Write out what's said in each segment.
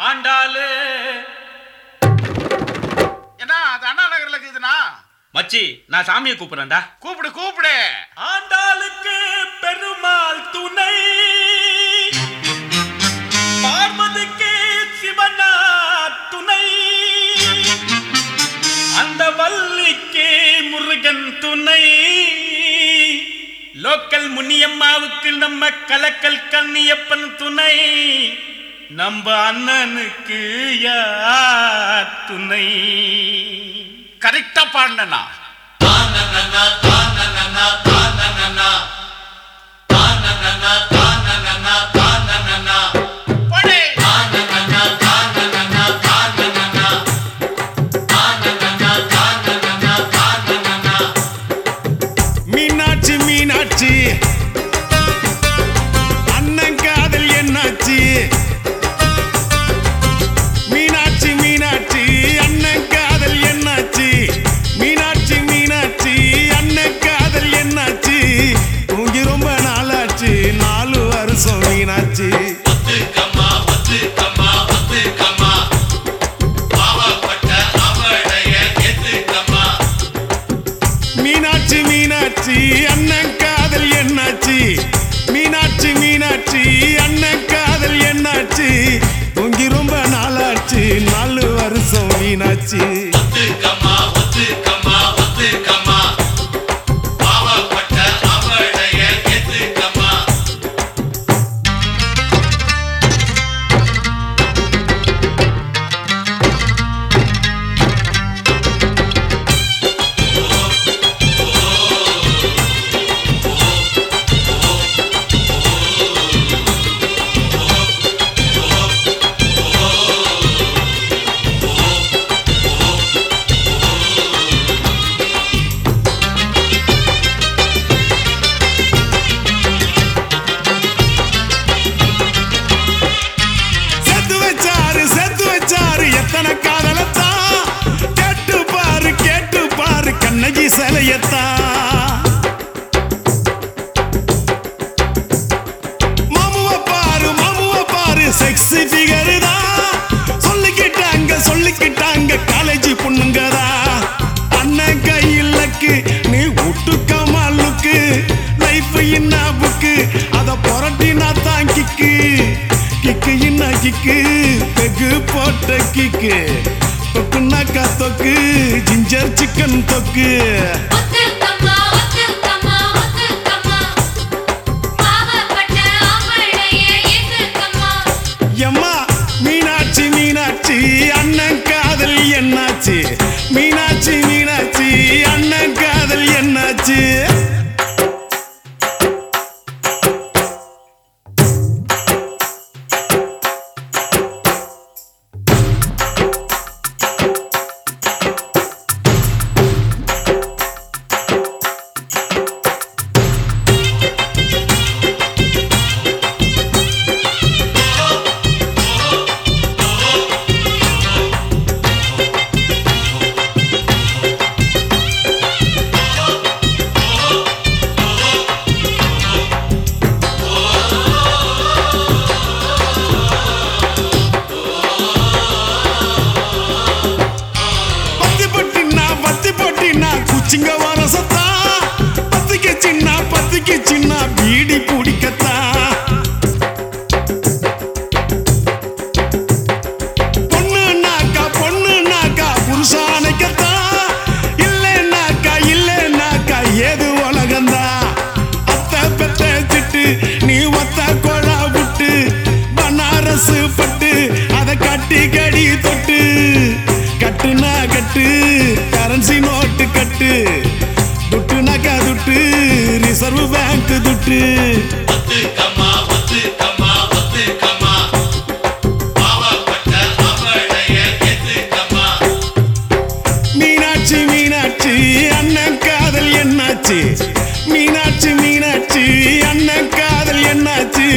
ஆண்டாளு. என்ன அது அண்ணா நகர்ல இருக்குதுண்ணா? மச்சி நான் சாமியை கூப்பிடுறேன்டா. கூப்பிடு கூப்பிடு. ஆண்டாளுக்கு பெருமாள் துணை. பார்வதிக்கு சிவனா துணை. அந்த வள்ளிக்கு முருகன் துணை. லோக்கல் முனியம்மாவுக்கு நம்ம கலக்கல் கண்ணியப்பன் துணை. நம்ம அண்ணனுக்கு யார் துணை? கரெக்டா பாடினா என்னாச்சு? அண்ணன் காதல் என்னாச்சு? தூங்கி ரொம்ப நாளாச்சு. நாலு வருஷம் வீணாச்சு. வச்சாரு செத்து வச்சாரு எத்தனை காதலத்தான் கேட்டு பாரு கேட்டு பாரு கண்ணகி சிலையத்தான் கிக்கு பெகு போட்ட கிக்கு தொக்குனாக்கா தொக்கு ஜிஞ்சர் சிக்கன் தொக்கு இல்லைனாக்கா இல்லைனாக்கா ஏது உலகந்தா. அத்தை பெத்த நீ ஒத்த கொழா விட்டு பனாரசு பட்டு அதை கட்டி கடி தொட்டு. கட்டுனா கட்டு கரன்சி நோட்டு கட்டு. துட்டு நகை துட்டு ரிசர்வ் பேங்க் துட்டு. மீனாட்சி மீனாட்சி அண்ணன் காதல் என்னாச்சு? மீனாட்சி மீனாட்சி அண்ணன் காதல் என்னாச்சு?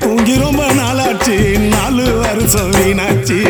தூங்கி ரொம்ப நாளாச்சு நாலு வருஷம் மீனாட்சி